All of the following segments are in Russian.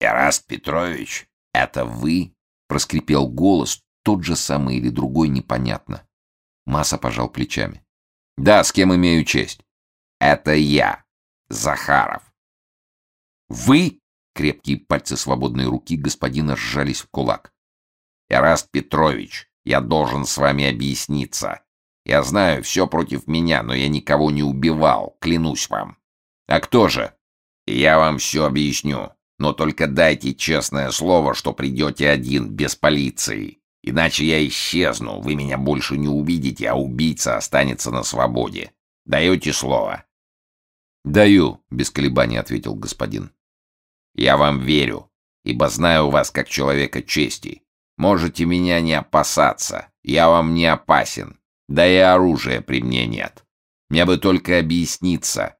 «Эраст Петрович, это вы?» — проскрипел голос, тот же самый или другой, непонятно. Масса пожал плечами. «Да, с кем имею честь?» «Это я, Захаров». «Вы?» — крепкие пальцы свободной руки господина сжались в кулак. «Эраст Петрович, я должен с вами объясниться. Я знаю, все против меня, но я никого не убивал, клянусь вам. А кто же? Я вам все объясню, но только дайте честное слово, что придете один, без полиции. Иначе я исчезну, вы меня больше не увидите, а убийца останется на свободе. Даете слово?» «Даю», — без колебаний ответил господин. «Я вам верю, ибо знаю вас как человека чести. Можете меня не опасаться, я вам не опасен, да и оружия при мне нет. Мне бы только объясниться.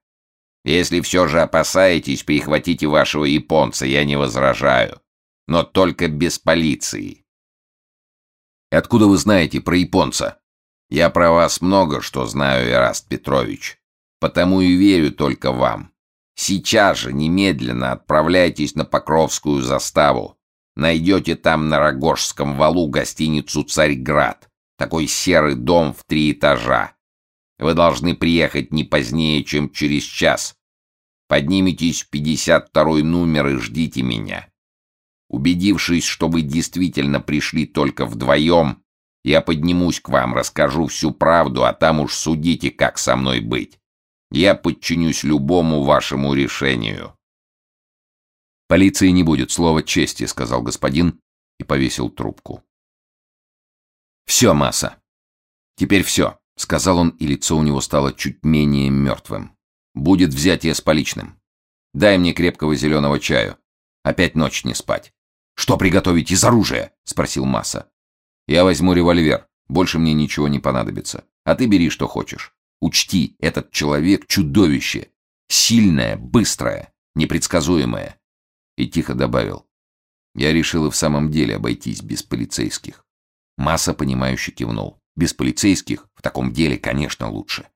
Если все же опасаетесь, прихватите вашего японца, я не возражаю. Но только без полиции. Откуда вы знаете про японца? Я про вас много что знаю, Ираст Петрович. Потому и верю только вам. Сейчас же, немедленно отправляйтесь на Покровскую заставу. Найдете там на Рогожском валу гостиницу «Царьград». Такой серый дом в три этажа. Вы должны приехать не позднее, чем через час. Поднимитесь в 52 номер и ждите меня. Убедившись, что вы действительно пришли только вдвоем, я поднимусь к вам, расскажу всю правду, а там уж судите, как со мной быть. Я подчинюсь любому вашему решению. Полиции не будет, слова чести, сказал господин и повесил трубку. Все, масса. Теперь все, сказал он, и лицо у него стало чуть менее мертвым. Будет взятие с поличным. Дай мне крепкого зеленого чаю. Опять ночь не спать. Что приготовить из оружия? спросил Масса. Я возьму револьвер. Больше мне ничего не понадобится. А ты бери, что хочешь. Учти, этот человек — чудовище. Сильное, быстрое, непредсказуемое. И тихо добавил. Я решил и в самом деле обойтись без полицейских. Масса, понимающе кивнул. Без полицейских в таком деле, конечно, лучше.